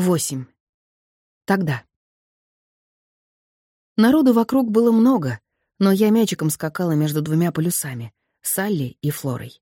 Восемь. Тогда. Народу вокруг было много, но я мячиком скакала между двумя полюсами — Салли и Флорой.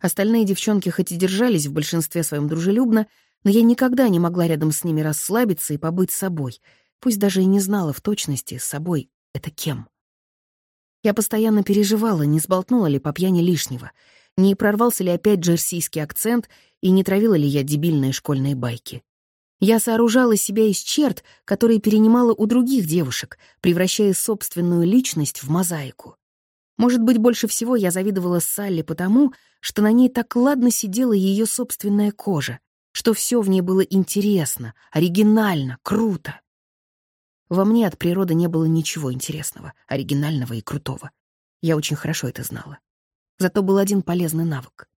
Остальные девчонки хоть и держались в большинстве своем дружелюбно, но я никогда не могла рядом с ними расслабиться и побыть собой, пусть даже и не знала в точности с собой это кем. Я постоянно переживала, не сболтнула ли по пьяни лишнего, не прорвался ли опять джерсийский акцент и не травила ли я дебильные школьные байки. Я сооружала себя из черт, которые перенимала у других девушек, превращая собственную личность в мозаику. Может быть, больше всего я завидовала Салли потому, что на ней так ладно сидела ее собственная кожа, что все в ней было интересно, оригинально, круто. Во мне от природы не было ничего интересного, оригинального и крутого. Я очень хорошо это знала. Зато был один полезный навык.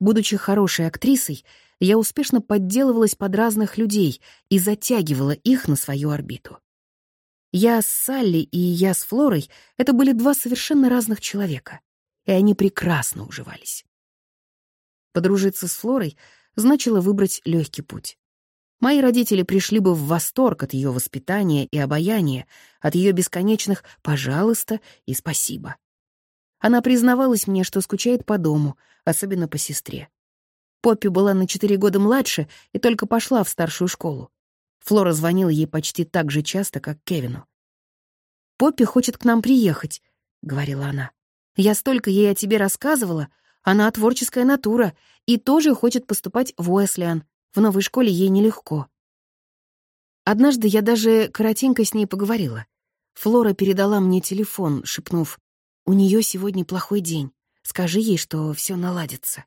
Будучи хорошей актрисой, я успешно подделывалась под разных людей и затягивала их на свою орбиту. Я с Салли и я с Флорой — это были два совершенно разных человека, и они прекрасно уживались. Подружиться с Флорой значило выбрать легкий путь. Мои родители пришли бы в восторг от ее воспитания и обаяния, от ее бесконечных «пожалуйста» и «спасибо». Она признавалась мне, что скучает по дому, особенно по сестре. Поппи была на четыре года младше и только пошла в старшую школу. Флора звонила ей почти так же часто, как Кевину. «Поппи хочет к нам приехать», — говорила она. «Я столько ей о тебе рассказывала. Она творческая натура и тоже хочет поступать в Уэслиан. В новой школе ей нелегко. Однажды я даже коротенько с ней поговорила. Флора передала мне телефон, шепнув, «У нее сегодня плохой день. Скажи ей, что все наладится».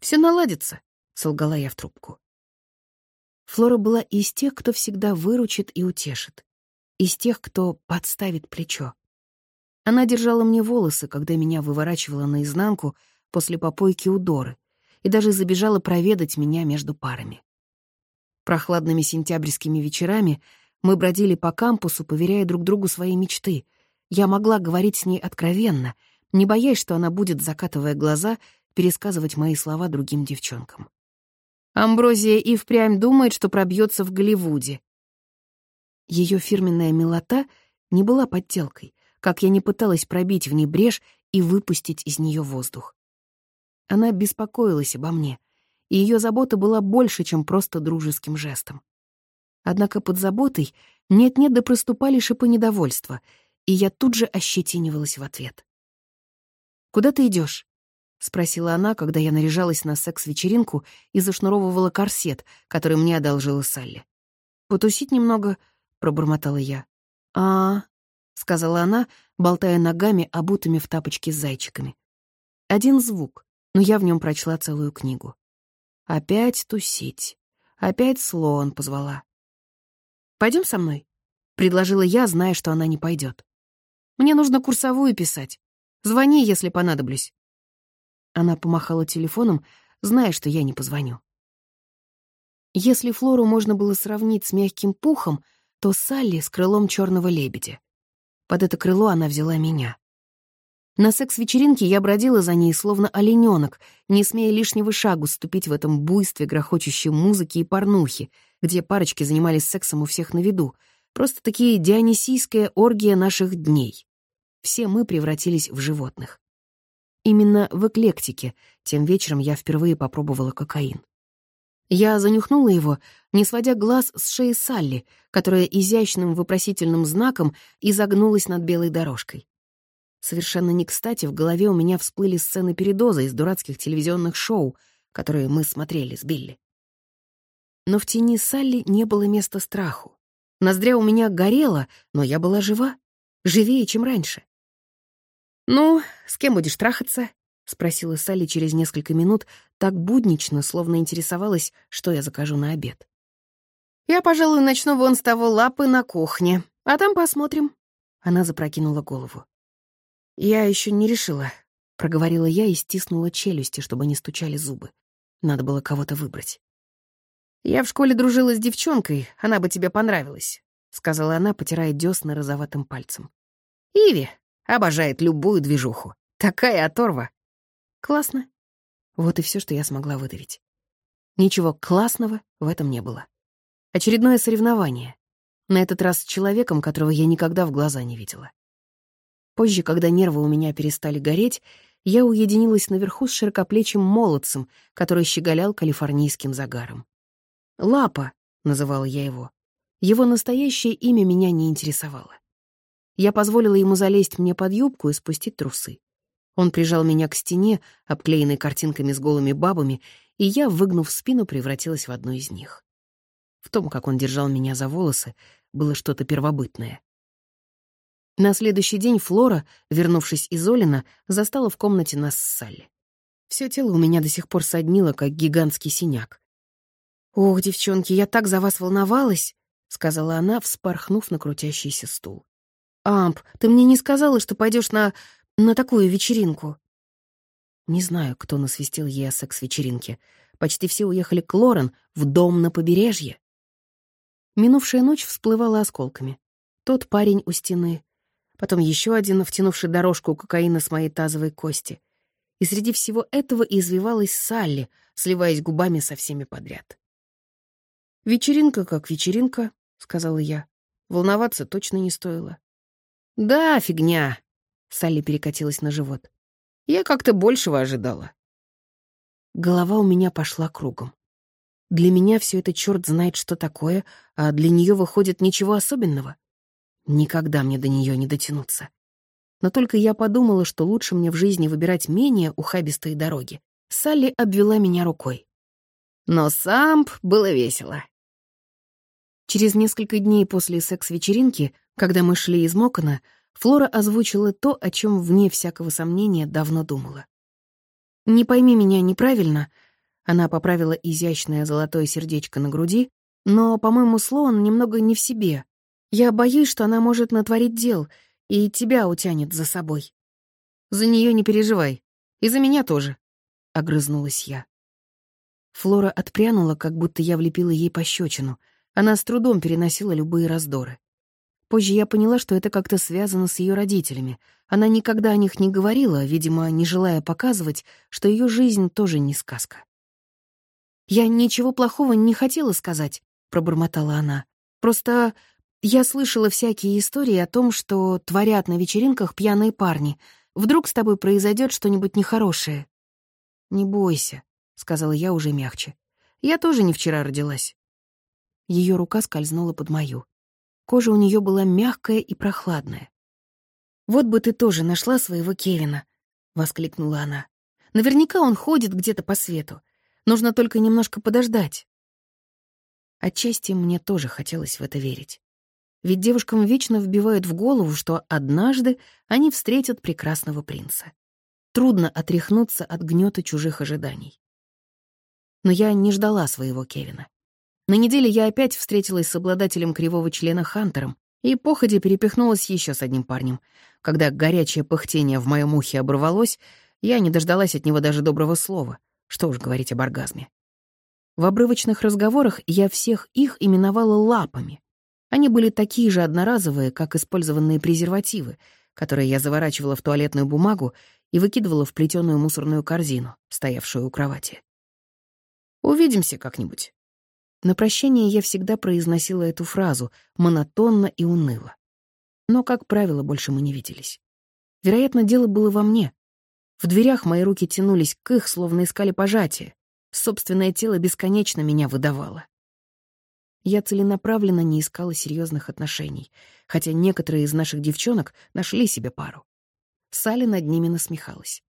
«Все наладится», — солгала я в трубку. Флора была из тех, кто всегда выручит и утешит. Из тех, кто подставит плечо. Она держала мне волосы, когда меня выворачивала наизнанку после попойки у Доры, и даже забежала проведать меня между парами. Прохладными сентябрьскими вечерами мы бродили по кампусу, поверяя друг другу свои мечты. Я могла говорить с ней откровенно, не боясь, что она будет, закатывая глаза, пересказывать мои слова другим девчонкам. Амброзия и впрямь думает, что пробьется в Голливуде. Ее фирменная милота не была подделкой, как я не пыталась пробить в ней брешь и выпустить из нее воздух. Она беспокоилась обо мне, и ее забота была больше, чем просто дружеским жестом. Однако под заботой нет-нет да проступали шипы недовольства, и я тут же ощетинивалась в ответ. «Куда ты идешь? спросила она, когда я наряжалась на секс-вечеринку и зашнуровывала корсет, который мне одолжила Салли. «Потусить немного», — пробормотала я. а, -а, -а сказала она, болтая ногами, обутыми в тапочки с зайчиками. Один звук, но я в нем прочла целую книгу. Опять тусить. Опять слон позвала. Пойдем со мной?» — предложила я, зная, что она не пойдет. «Мне нужно курсовую писать. Звони, если понадоблюсь». Она помахала телефоном, зная, что я не позвоню. Если Флору можно было сравнить с мягким пухом, то Салли с крылом черного лебедя. Под это крыло она взяла меня. На секс-вечеринке я бродила за ней, словно олененок, не смея лишнего шагу ступить в этом буйстве грохочущей музыки и порнухи, где парочки занимались сексом у всех на виду. Просто такие дионисийская оргия наших дней. Все мы превратились в животных. Именно в эклектике тем вечером я впервые попробовала кокаин. Я занюхнула его, не сводя глаз с шеи Салли, которая изящным вопросительным знаком изогнулась над белой дорожкой. Совершенно не кстати в голове у меня всплыли сцены передоза из дурацких телевизионных шоу, которые мы смотрели с Билли. Но в тени Салли не было места страху. Ноздря у меня горела, но я была жива. Живее, чем раньше. «Ну, с кем будешь трахаться?» — спросила Салли через несколько минут, так буднично, словно интересовалась, что я закажу на обед. «Я, пожалуй, начну вон с того лапы на кухне, а там посмотрим». Она запрокинула голову. «Я еще не решила», — проговорила я и стиснула челюсти, чтобы не стучали зубы. Надо было кого-то выбрать. «Я в школе дружила с девчонкой, она бы тебе понравилась», — сказала она, потирая дёсна розоватым пальцем. «Иви обожает любую движуху. Такая оторва». «Классно». Вот и все, что я смогла выдавить. Ничего классного в этом не было. Очередное соревнование. На этот раз с человеком, которого я никогда в глаза не видела. Позже, когда нервы у меня перестали гореть, я уединилась наверху с широкоплечим молодцем, который щеголял калифорнийским загаром. «Лапа», — называла я его. Его настоящее имя меня не интересовало. Я позволила ему залезть мне под юбку и спустить трусы. Он прижал меня к стене, обклеенной картинками с голыми бабами, и я, выгнув спину, превратилась в одну из них. В том, как он держал меня за волосы, было что-то первобытное. На следующий день Флора, вернувшись из Олина, застала в комнате нас с Салли. Всё тело у меня до сих пор соднило, как гигантский синяк. «Ох, девчонки, я так за вас волновалась!» — сказала она, вспорхнув на крутящийся стул. «Амп, ты мне не сказала, что пойдешь на... на такую вечеринку?» Не знаю, кто насвистел ей о секс-вечеринке. Почти все уехали к Лорен, в дом на побережье. Минувшая ночь всплывала осколками. Тот парень у стены, потом еще один, втянувший дорожку кокаина с моей тазовой кости. И среди всего этого извивалась Салли, сливаясь губами со всеми подряд. «Вечеринка как вечеринка», — сказала я. Волноваться точно не стоило. «Да, фигня», — Салли перекатилась на живот. «Я как-то большего ожидала». Голова у меня пошла кругом. Для меня все это черт знает, что такое, а для нее выходит ничего особенного. Никогда мне до нее не дотянуться. Но только я подумала, что лучше мне в жизни выбирать менее ухабистые дороги. Салли обвела меня рукой. Но самп было весело. Через несколько дней после секс-вечеринки когда мы шли из Мокона, Флора озвучила то, о чем, вне всякого сомнения, давно думала. «Не пойми меня неправильно», — она поправила изящное золотое сердечко на груди, «но, по-моему, Слоан немного не в себе. Я боюсь, что она может натворить дел и тебя утянет за собой». «За нее не переживай. И за меня тоже», — огрызнулась я. Флора отпрянула, как будто я влепила ей пощечину. Она с трудом переносила любые раздоры. Позже я поняла, что это как-то связано с ее родителями. Она никогда о них не говорила, видимо, не желая показывать, что ее жизнь тоже не сказка. «Я ничего плохого не хотела сказать», — пробормотала она. «Просто я слышала всякие истории о том, что творят на вечеринках пьяные парни. Вдруг с тобой произойдет что-нибудь нехорошее?» «Не бойся», — сказала я уже мягче. «Я тоже не вчера родилась». Ее рука скользнула под мою. Кожа у нее была мягкая и прохладная. «Вот бы ты тоже нашла своего Кевина», — воскликнула она. «Наверняка он ходит где-то по свету. Нужно только немножко подождать». Отчасти мне тоже хотелось в это верить. Ведь девушкам вечно вбивают в голову, что однажды они встретят прекрасного принца. Трудно отряхнуться от гнета чужих ожиданий. Но я не ждала своего Кевина. На неделе я опять встретилась с обладателем кривого члена Хантером и походе перепихнулась еще с одним парнем. Когда горячее пыхтение в моем ухе оборвалось, я не дождалась от него даже доброго слова. Что уж говорить об оргазме. В обрывочных разговорах я всех их именовала лапами. Они были такие же одноразовые, как использованные презервативы, которые я заворачивала в туалетную бумагу и выкидывала в плетеную мусорную корзину, стоявшую у кровати. «Увидимся как-нибудь», на прощание я всегда произносила эту фразу, монотонно и уныло. Но, как правило, больше мы не виделись. Вероятно, дело было во мне. В дверях мои руки тянулись к их, словно искали пожатие. Собственное тело бесконечно меня выдавало. Я целенаправленно не искала серьезных отношений, хотя некоторые из наших девчонок нашли себе пару. Салли над ними насмехалась.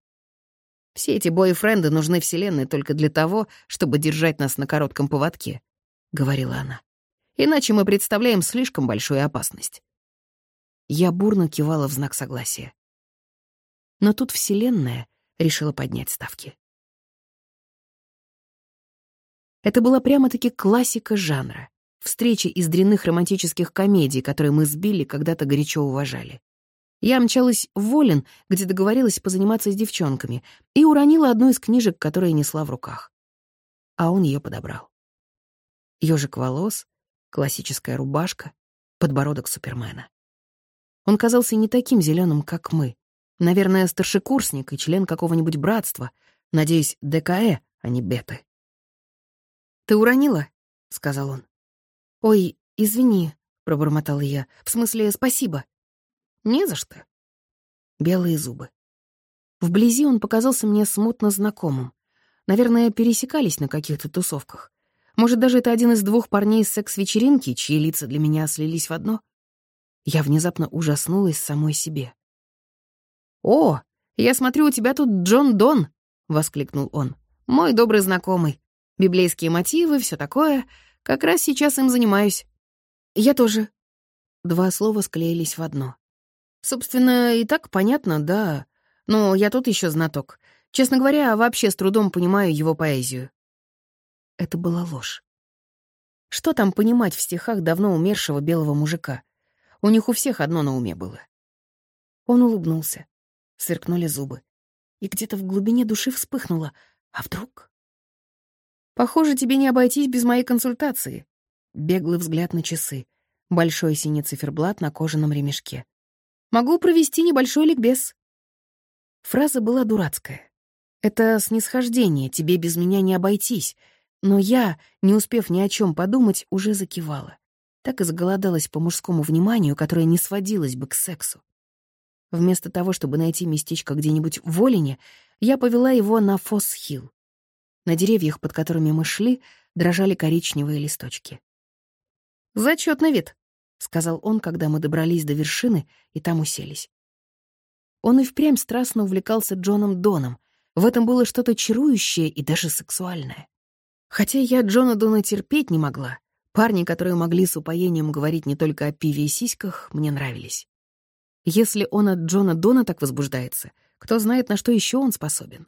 Все эти бойфренды нужны Вселенной только для того, чтобы держать нас на коротком поводке, — говорила она. «Иначе мы представляем слишком большую опасность». Я бурно кивала в знак согласия. Но тут Вселенная решила поднять ставки. Это была прямо-таки классика жанра. Встречи из дрянных романтических комедий, которые мы сбили, когда-то горячо уважали. Я мчалась в Волин, где договорилась позаниматься с девчонками, и уронила одну из книжек, которые несла в руках. А он ее подобрал ёжик волос, классическая рубашка, подбородок Супермена. Он казался не таким зеленым, как мы. Наверное, старшекурсник и член какого-нибудь братства. Надеюсь, ДКЭ, а не беты. «Ты уронила?» — сказал он. «Ой, извини», — пробормотала я. «В смысле, спасибо». «Не за что». Белые зубы. Вблизи он показался мне смутно знакомым. Наверное, пересекались на каких-то тусовках. Может, даже это один из двух парней с секс-вечеринки, чьи лица для меня слились в одно? Я внезапно ужаснулась самой себе. «О, я смотрю, у тебя тут Джон Дон!» — воскликнул он. «Мой добрый знакомый. Библейские мотивы, все такое. Как раз сейчас им занимаюсь». «Я тоже». Два слова склеились в одно. «Собственно, и так понятно, да. Но я тут еще знаток. Честно говоря, вообще с трудом понимаю его поэзию». Это была ложь. Что там понимать в стихах давно умершего белого мужика? У них у всех одно на уме было. Он улыбнулся. Сверкнули зубы. И где-то в глубине души вспыхнуло. А вдруг? «Похоже, тебе не обойтись без моей консультации». Беглый взгляд на часы. Большой синий циферблат на кожаном ремешке. «Могу провести небольшой ликбез». Фраза была дурацкая. Это снисхождение, тебе без меня не обойтись. Но я, не успев ни о чем подумать, уже закивала. Так и заголодалась по мужскому вниманию, которое не сводилось бы к сексу. Вместо того, чтобы найти местечко где-нибудь в Волине, я повела его на Фосс-Хилл. На деревьях, под которыми мы шли, дрожали коричневые листочки. «Зачётный вид», — сказал он, когда мы добрались до вершины и там уселись. Он и впрямь страстно увлекался Джоном Доном. В этом было что-то чарующее и даже сексуальное. Хотя я Джона Дона терпеть не могла. Парни, которые могли с упоением говорить не только о пиве и сиськах, мне нравились. Если он от Джона Дона так возбуждается, кто знает, на что еще он способен.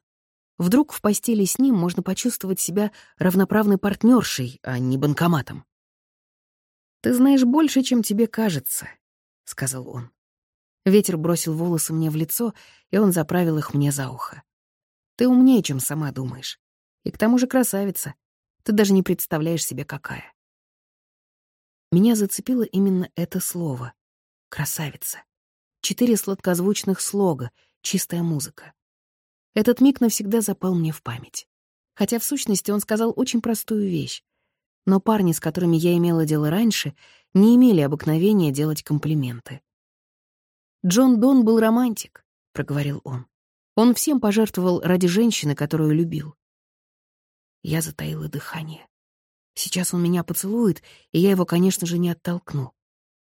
Вдруг в постели с ним можно почувствовать себя равноправной партнершей, а не банкоматом. «Ты знаешь больше, чем тебе кажется», — сказал он. Ветер бросил волосы мне в лицо, и он заправил их мне за ухо. «Ты умнее, чем сама думаешь. И к тому же красавица. Ты даже не представляешь себе, какая». Меня зацепило именно это слово — «красавица». Четыре сладкозвучных слога, чистая музыка. Этот миг навсегда запал мне в память. Хотя в сущности он сказал очень простую вещь. Но парни, с которыми я имела дело раньше, не имели обыкновения делать комплименты. «Джон Дон был романтик», — проговорил он. «Он всем пожертвовал ради женщины, которую любил». Я затаила дыхание. Сейчас он меня поцелует, и я его, конечно же, не оттолкну.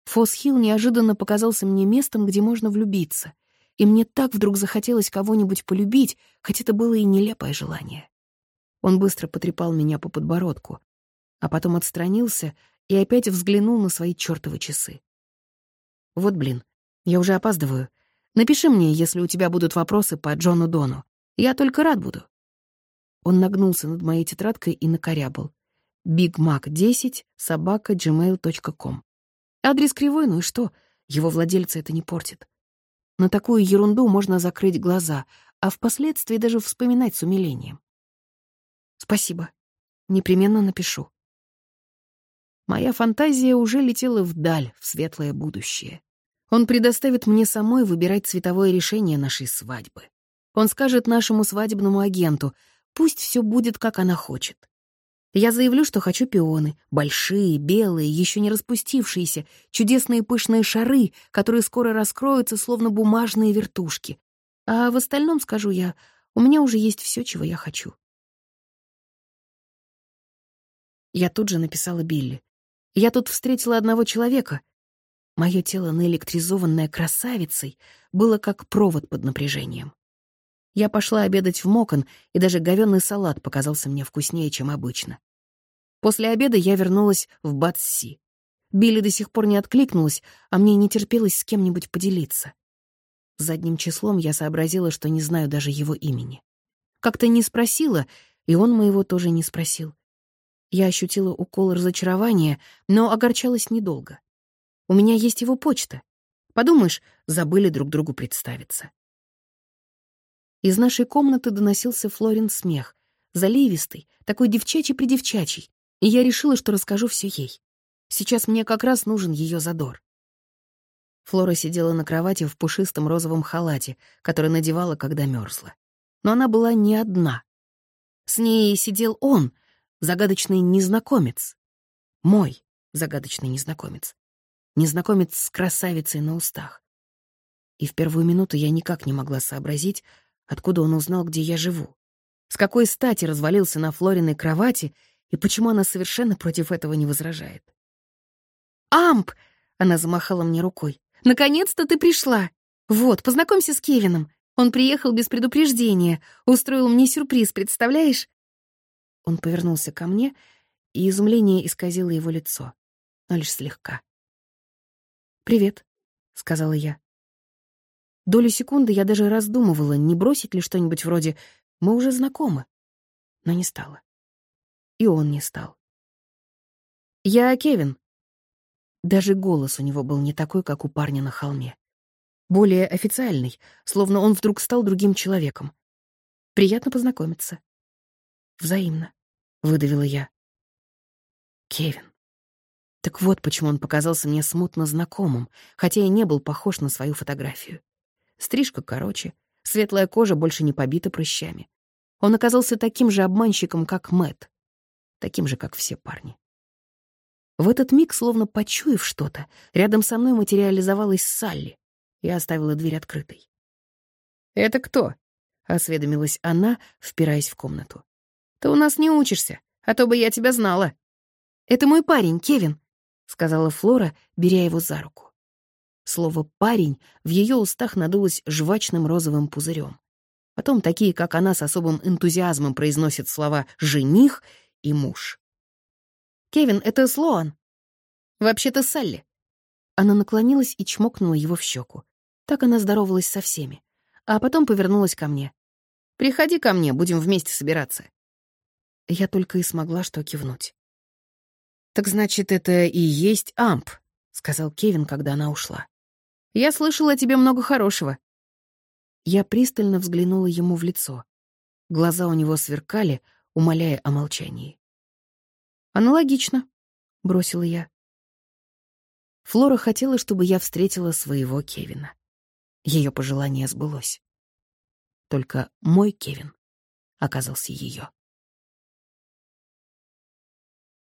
Фосхилл неожиданно показался мне местом, где можно влюбиться. И мне так вдруг захотелось кого-нибудь полюбить, хоть это было и нелепое желание. Он быстро потрепал меня по подбородку, а потом отстранился и опять взглянул на свои чёртовы часы. «Вот блин, я уже опаздываю. Напиши мне, если у тебя будут вопросы по Джону Дону. Я только рад буду». Он нагнулся над моей тетрадкой и накорябал. bigmac10 собака gmail.com. Адрес кривой, ну и что? Его владельца это не портит. На такую ерунду можно закрыть глаза, а впоследствии даже вспоминать с умилением. Спасибо. Непременно напишу. Моя фантазия уже летела вдаль, в светлое будущее. Он предоставит мне самой выбирать цветовое решение нашей свадьбы. Он скажет нашему свадебному агенту, пусть все будет, как она хочет. Я заявлю, что хочу пионы. Большие, белые, еще не распустившиеся, чудесные пышные шары, которые скоро раскроются, словно бумажные вертушки. А в остальном, скажу я, у меня уже есть все, чего я хочу. Я тут же написала Билли. Я тут встретила одного человека. Мое тело, наэлектризованное красавицей, было как провод под напряжением. Я пошла обедать в Мокон, и даже говёный салат показался мне вкуснее, чем обычно. После обеда я вернулась в Батси. Билли до сих пор не откликнулась, а мне не терпелось с кем-нибудь поделиться. Задним числом я сообразила, что не знаю даже его имени. Как-то не спросила, и он моего тоже не спросил. Я ощутила укол разочарования, но огорчалась недолго. У меня есть его почта. Подумаешь, забыли друг другу представиться. Из нашей комнаты доносился Флорин смех, заливистый, такой девчачий-придевчачий, и я решила, что расскажу все ей. Сейчас мне как раз нужен ее задор. Флора сидела на кровати в пушистом розовом халате, который надевала, когда мерзла. Но она была не одна. С ней сидел он, загадочный незнакомец. Мой, загадочный незнакомец. Незнакомец с красавицей на устах. И в первую минуту я никак не могла сообразить, откуда он узнал, где я живу. С какой стати развалился на Флориной кровати и почему она совершенно против этого не возражает. «Амп!» — она замахала мне рукой. «Наконец-то ты пришла! Вот, познакомься с Кевином. Он приехал без предупреждения, устроил мне сюрприз, представляешь?» Он повернулся ко мне, и изумление исказило его лицо, но лишь слегка. «Привет», — сказала я. Долю секунды я даже раздумывала, не бросить ли что-нибудь вроде «мы уже знакомы», но не стала. И он не стал. «Я Кевин». Даже голос у него был не такой, как у парня на холме. Более официальный, словно он вдруг стал другим человеком. «Приятно познакомиться». «Взаимно», — выдавила я. «Кевин». Так вот почему он показался мне смутно знакомым, хотя и не был похож на свою фотографию. Стрижка короче, светлая кожа больше не побита прыщами. Он оказался таким же обманщиком, как Мэт, таким же, как все парни. В этот миг, словно почуяв что-то, рядом со мной материализовалась Салли. Я оставила дверь открытой. «Это кто?» — осведомилась она, впираясь в комнату. «Ты у нас не учишься, а то бы я тебя знала». «Это мой парень, Кевин», — сказала Флора, беря его за руку. Слово «парень» в ее устах надулось жвачным розовым пузырем. Потом такие, как она, с особым энтузиазмом произносят слова «жених» и «муж». «Кевин, это Слоан». «Вообще-то Салли». Она наклонилась и чмокнула его в щеку. Так она здоровалась со всеми. А потом повернулась ко мне. «Приходи ко мне, будем вместе собираться». Я только и смогла что кивнуть. «Так значит, это и есть Амп», — сказал Кевин, когда она ушла. Я слышала о тебе много хорошего». Я пристально взглянула ему в лицо. Глаза у него сверкали, умоляя о молчании. «Аналогично», — бросила я. Флора хотела, чтобы я встретила своего Кевина. Ее пожелание сбылось. Только мой Кевин оказался ее.